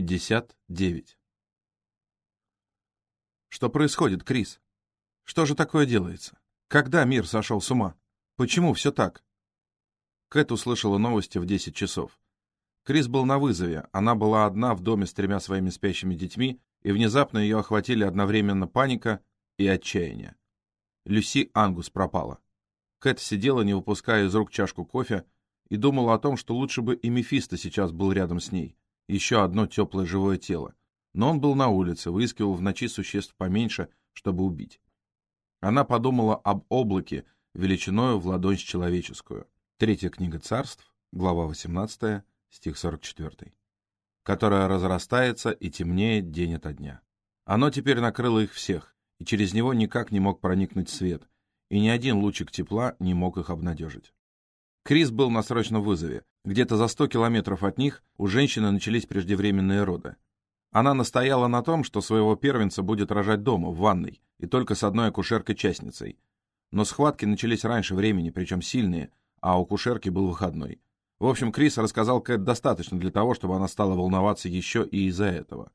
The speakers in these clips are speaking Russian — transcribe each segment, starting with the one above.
59. Что происходит, Крис? Что же такое делается? Когда мир сошел с ума? Почему все так? Кэт услышала новости в 10 часов. Крис был на вызове, она была одна в доме с тремя своими спящими детьми, и внезапно ее охватили одновременно паника и отчаяние. Люси Ангус пропала. Кэт сидела, не выпуская из рук чашку кофе, и думала о том, что лучше бы и Мефисто сейчас был рядом с ней. Еще одно теплое живое тело. Но он был на улице, выискивал в ночи существ поменьше, чтобы убить. Она подумала об облаке, величиною в ладонь человеческую. Третья книга царств, глава 18, стих 44. Которая разрастается и темнеет день ото дня. Оно теперь накрыло их всех, и через него никак не мог проникнуть свет, и ни один лучик тепла не мог их обнадежить. Крис был на срочном вызове. Где-то за 100 километров от них у женщины начались преждевременные роды. Она настояла на том, что своего первенца будет рожать дома, в ванной, и только с одной акушеркой-частницей. Но схватки начались раньше времени, причем сильные, а у акушерки был выходной. В общем, Крис рассказал Кэт достаточно для того, чтобы она стала волноваться еще и из-за этого.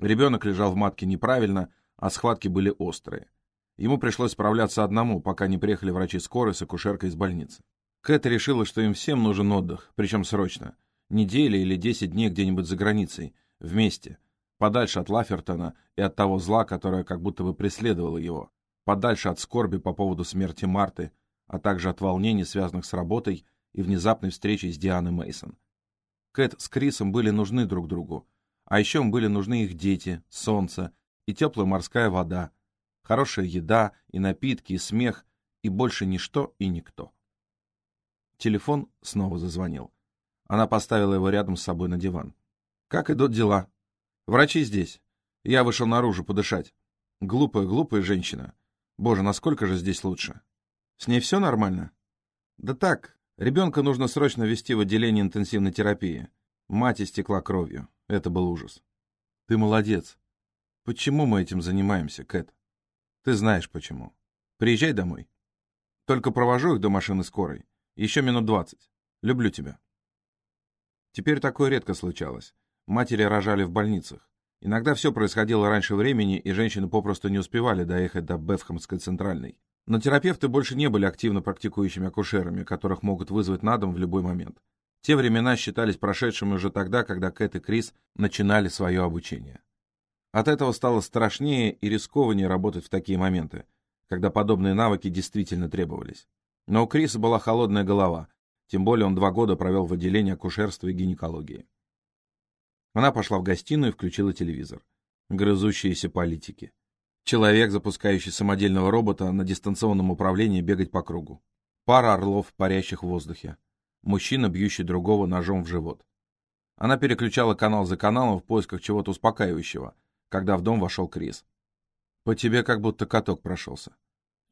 Ребенок лежал в матке неправильно, а схватки были острые. Ему пришлось справляться одному, пока не приехали врачи скорой с акушеркой из больницы. Кэт решила, что им всем нужен отдых, причем срочно. Неделя или десять дней где-нибудь за границей, вместе, подальше от Лафертона и от того зла, которое как будто бы преследовало его, подальше от скорби по поводу смерти Марты, а также от волнений, связанных с работой и внезапной встречей с Дианой Мейсон. Кэт с Крисом были нужны друг другу, а еще им были нужны их дети, солнце и теплая морская вода, хорошая еда и напитки, и смех, и больше ничто и никто. Телефон снова зазвонил. Она поставила его рядом с собой на диван. «Как идут дела?» Врачи здесь. Я вышел наружу подышать. Глупая, глупая женщина. Боже, насколько же здесь лучше? С ней все нормально? Да так, ребенка нужно срочно вести в отделение интенсивной терапии. Мать истекла кровью. Это был ужас. Ты молодец. Почему мы этим занимаемся, Кэт? Ты знаешь почему. Приезжай домой. Только провожу их до машины скорой. Еще минут двадцать. Люблю тебя. Теперь такое редко случалось. Матери рожали в больницах. Иногда все происходило раньше времени, и женщины попросту не успевали доехать до Бефхамской центральной. Но терапевты больше не были активно практикующими акушерами, которых могут вызвать на дом в любой момент. Те времена считались прошедшими уже тогда, когда Кэт и Крис начинали свое обучение. От этого стало страшнее и рискованнее работать в такие моменты, когда подобные навыки действительно требовались. Но у Криса была холодная голова, тем более он два года провел в отделении акушерства и гинекологии. Она пошла в гостиную и включила телевизор. Грызущиеся политики. Человек, запускающий самодельного робота на дистанционном управлении бегать по кругу. Пара орлов, парящих в воздухе. Мужчина, бьющий другого ножом в живот. Она переключала канал за каналом в поисках чего-то успокаивающего, когда в дом вошел Крис. «По тебе как будто каток прошелся.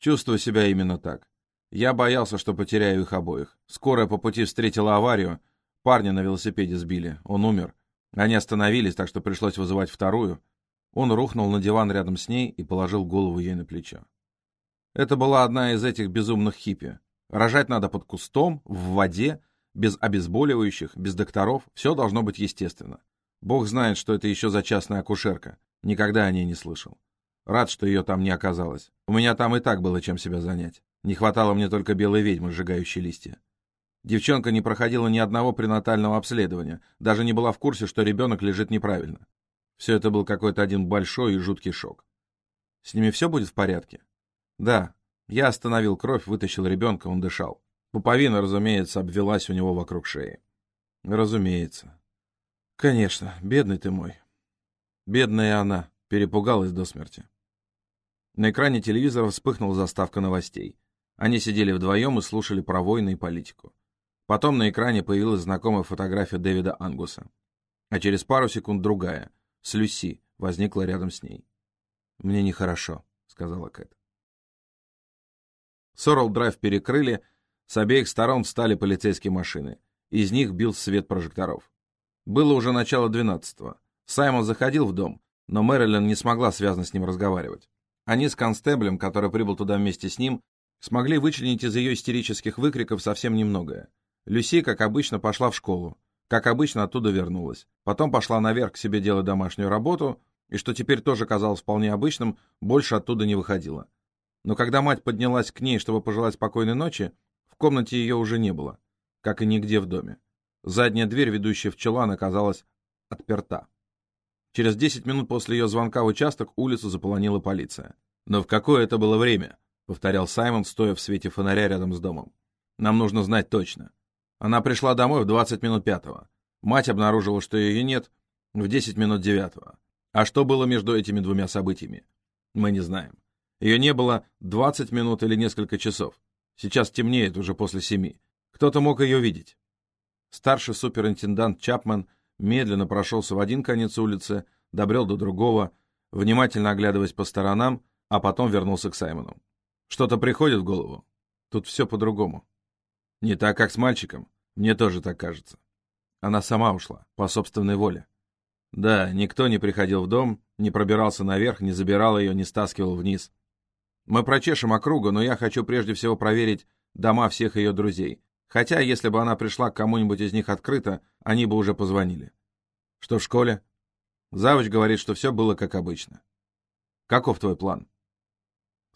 Чувствую себя именно так. Я боялся, что потеряю их обоих. Скорая по пути встретила аварию. Парня на велосипеде сбили. Он умер. Они остановились, так что пришлось вызывать вторую. Он рухнул на диван рядом с ней и положил голову ей на плечо. Это была одна из этих безумных хиппи. Рожать надо под кустом, в воде, без обезболивающих, без докторов. Все должно быть естественно. Бог знает, что это еще за частная акушерка. Никогда о ней не слышал. Рад, что ее там не оказалось. У меня там и так было чем себя занять. Не хватало мне только белой ведьмы, сжигающей листья. Девчонка не проходила ни одного пренатального обследования, даже не была в курсе, что ребенок лежит неправильно. Все это был какой-то один большой и жуткий шок. С ними все будет в порядке? Да. Я остановил кровь, вытащил ребенка, он дышал. Пуповина, разумеется, обвелась у него вокруг шеи. Разумеется. Конечно, бедный ты мой. Бедная она, перепугалась до смерти. На экране телевизора вспыхнула заставка новостей. Они сидели вдвоем и слушали про войны и политику. Потом на экране появилась знакомая фотография Дэвида Ангуса. А через пару секунд другая, с Люси, возникла рядом с ней. «Мне нехорошо», — сказала Кэт. Сорал драйв перекрыли, с обеих сторон встали полицейские машины. Из них бил свет прожекторов. Было уже начало двенадцатого. Саймон заходил в дом, но Мэрилин не смогла связно с ним разговаривать. Они с констеблем, который прибыл туда вместе с ним, смогли вычленить из ее истерических выкриков совсем немногое. Люси, как обычно, пошла в школу. Как обычно, оттуда вернулась. Потом пошла наверх к себе делать домашнюю работу, и что теперь тоже казалось вполне обычным, больше оттуда не выходила. Но когда мать поднялась к ней, чтобы пожелать спокойной ночи, в комнате ее уже не было, как и нигде в доме. Задняя дверь, ведущая в чулан, оказалась отперта. Через 10 минут после ее звонка в участок улицу заполонила полиция. «Но в какое это было время?» — повторял Саймон, стоя в свете фонаря рядом с домом. «Нам нужно знать точно». Она пришла домой в 20 минут пятого. Мать обнаружила, что ее нет, в 10 минут девятого. А что было между этими двумя событиями? Мы не знаем. Ее не было 20 минут или несколько часов. Сейчас темнеет уже после семи. Кто-то мог ее видеть. Старший суперинтендант Чапман медленно прошелся в один конец улицы, добрел до другого, внимательно оглядываясь по сторонам, а потом вернулся к Саймону. Что-то приходит в голову? Тут все по-другому. Не так, как с мальчиком. Мне тоже так кажется. Она сама ушла, по собственной воле. Да, никто не приходил в дом, не пробирался наверх, не забирал ее, не стаскивал вниз. Мы прочешем округу, но я хочу прежде всего проверить дома всех ее друзей. Хотя, если бы она пришла к кому-нибудь из них открыто, они бы уже позвонили. Что в школе? Завуч говорит, что все было как обычно. Каков твой план?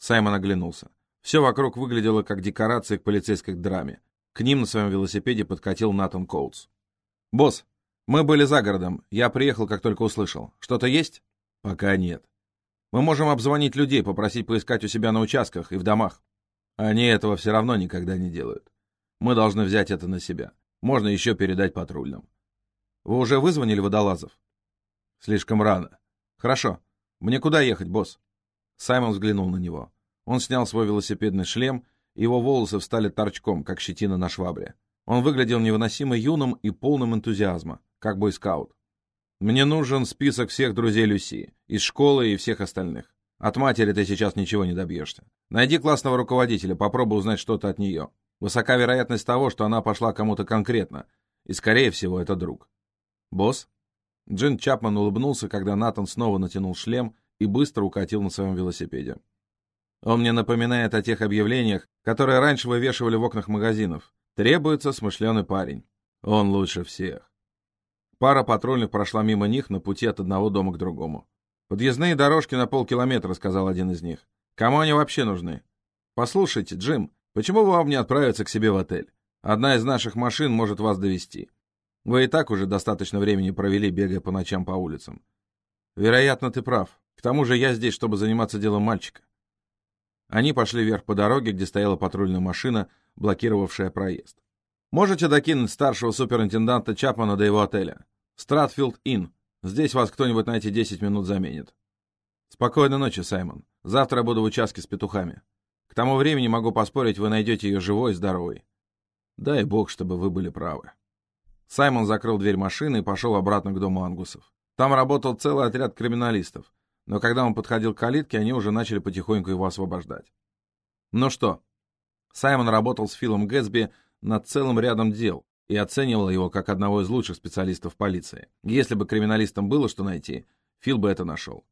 Саймон оглянулся. Все вокруг выглядело как декорации к полицейской драме. К ним на своем велосипеде подкатил Натан Коутс. «Босс, мы были за городом. Я приехал, как только услышал. Что-то есть?» «Пока нет. Мы можем обзвонить людей, попросить поискать у себя на участках и в домах. Они этого все равно никогда не делают. Мы должны взять это на себя. Можно еще передать патрульным. Вы уже вызвонили водолазов? Слишком рано. Хорошо. Мне куда ехать, босс? Саймон взглянул на него. Он снял свой велосипедный шлем его волосы встали торчком, как щетина на швабре. Он выглядел невыносимо юным и полным энтузиазма, как бойскаут. «Мне нужен список всех друзей Люси, из школы и всех остальных. От матери ты сейчас ничего не добьешься. Найди классного руководителя, попробуй узнать что-то от нее. Высока вероятность того, что она пошла кому-то конкретно, и, скорее всего, это друг. Босс?» Джин Чапман улыбнулся, когда Натан снова натянул шлем и быстро укатил на своем велосипеде. Он мне напоминает о тех объявлениях, которые раньше вывешивали в окнах магазинов. Требуется смышленый парень. Он лучше всех. Пара патрульных прошла мимо них на пути от одного дома к другому. «Подъездные дорожки на полкилометра», — сказал один из них. «Кому они вообще нужны?» «Послушайте, Джим, почему вам не отправиться к себе в отель? Одна из наших машин может вас довести. Вы и так уже достаточно времени провели, бегая по ночам по улицам. Вероятно, ты прав. К тому же я здесь, чтобы заниматься делом мальчика. Они пошли вверх по дороге, где стояла патрульная машина, блокировавшая проезд. «Можете докинуть старшего суперинтенданта Чапмана до его отеля? Стратфилд Инн. Здесь вас кто-нибудь на эти 10 минут заменит». «Спокойной ночи, Саймон. Завтра буду в участке с петухами. К тому времени, могу поспорить, вы найдете ее живой и здоровой. Дай бог, чтобы вы были правы». Саймон закрыл дверь машины и пошел обратно к дому Ангусов. Там работал целый отряд криминалистов но когда он подходил к калитке, они уже начали потихоньку его освобождать. Ну что, Саймон работал с Филом Гэтсби над целым рядом дел и оценивал его как одного из лучших специалистов полиции. Если бы криминалистам было что найти, Фил бы это нашел.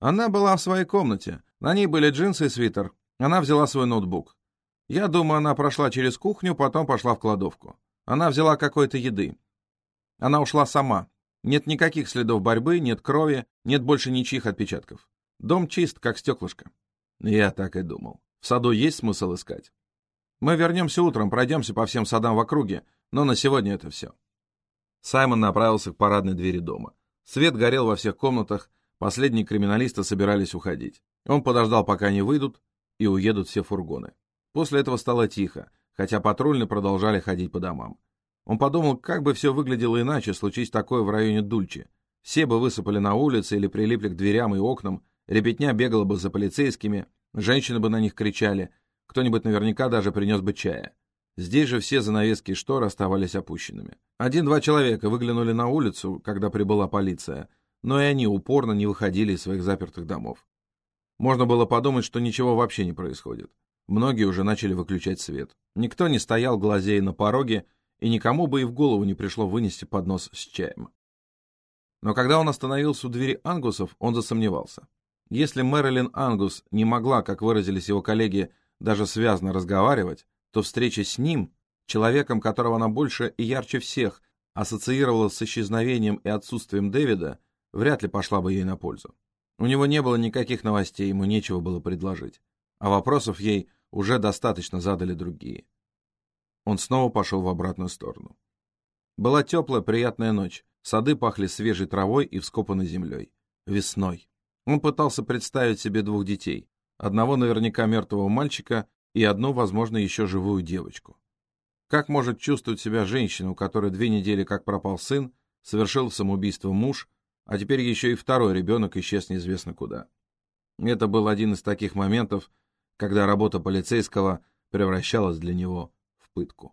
Она была в своей комнате. На ней были джинсы и свитер. Она взяла свой ноутбук. Я думаю, она прошла через кухню, потом пошла в кладовку. Она взяла какой-то еды. Она ушла сама, нет никаких следов борьбы, нет крови, нет больше ничьих отпечатков. Дом чист, как стеклышко. Я так и думал. В саду есть смысл искать? Мы вернемся утром, пройдемся по всем садам в округе, но на сегодня это все. Саймон направился к парадной двери дома. Свет горел во всех комнатах, последние криминалисты собирались уходить. Он подождал, пока они выйдут, и уедут все фургоны. После этого стало тихо, хотя патрульные продолжали ходить по домам. Он подумал, как бы все выглядело иначе, случись такое в районе Дульчи. Все бы высыпали на улице или прилипли к дверям и окнам, ребятня бегала бы за полицейскими, женщины бы на них кричали, кто-нибудь наверняка даже принес бы чая. Здесь же все занавески и шторы оставались опущенными. Один-два человека выглянули на улицу, когда прибыла полиция, но и они упорно не выходили из своих запертых домов. Можно было подумать, что ничего вообще не происходит. Многие уже начали выключать свет. Никто не стоял глазея на пороге, и никому бы и в голову не пришло вынести поднос с чаем. Но когда он остановился у двери Ангусов, он засомневался. Если Мэрилин Ангус не могла, как выразились его коллеги, даже связно разговаривать, то встреча с ним, человеком, которого она больше и ярче всех ассоциировалась с исчезновением и отсутствием Дэвида, вряд ли пошла бы ей на пользу. У него не было никаких новостей, ему нечего было предложить. А вопросов ей уже достаточно задали другие. Он снова пошел в обратную сторону. Была теплая, приятная ночь. Сады пахли свежей травой и вскопанной землей. Весной. Он пытался представить себе двух детей. Одного наверняка мертвого мальчика и одну, возможно, еще живую девочку. Как может чувствовать себя женщина, у которой две недели как пропал сын, совершил самоубийство муж, а теперь еще и второй ребенок исчез неизвестно куда? Это был один из таких моментов, когда работа полицейского превращалась для него пытку.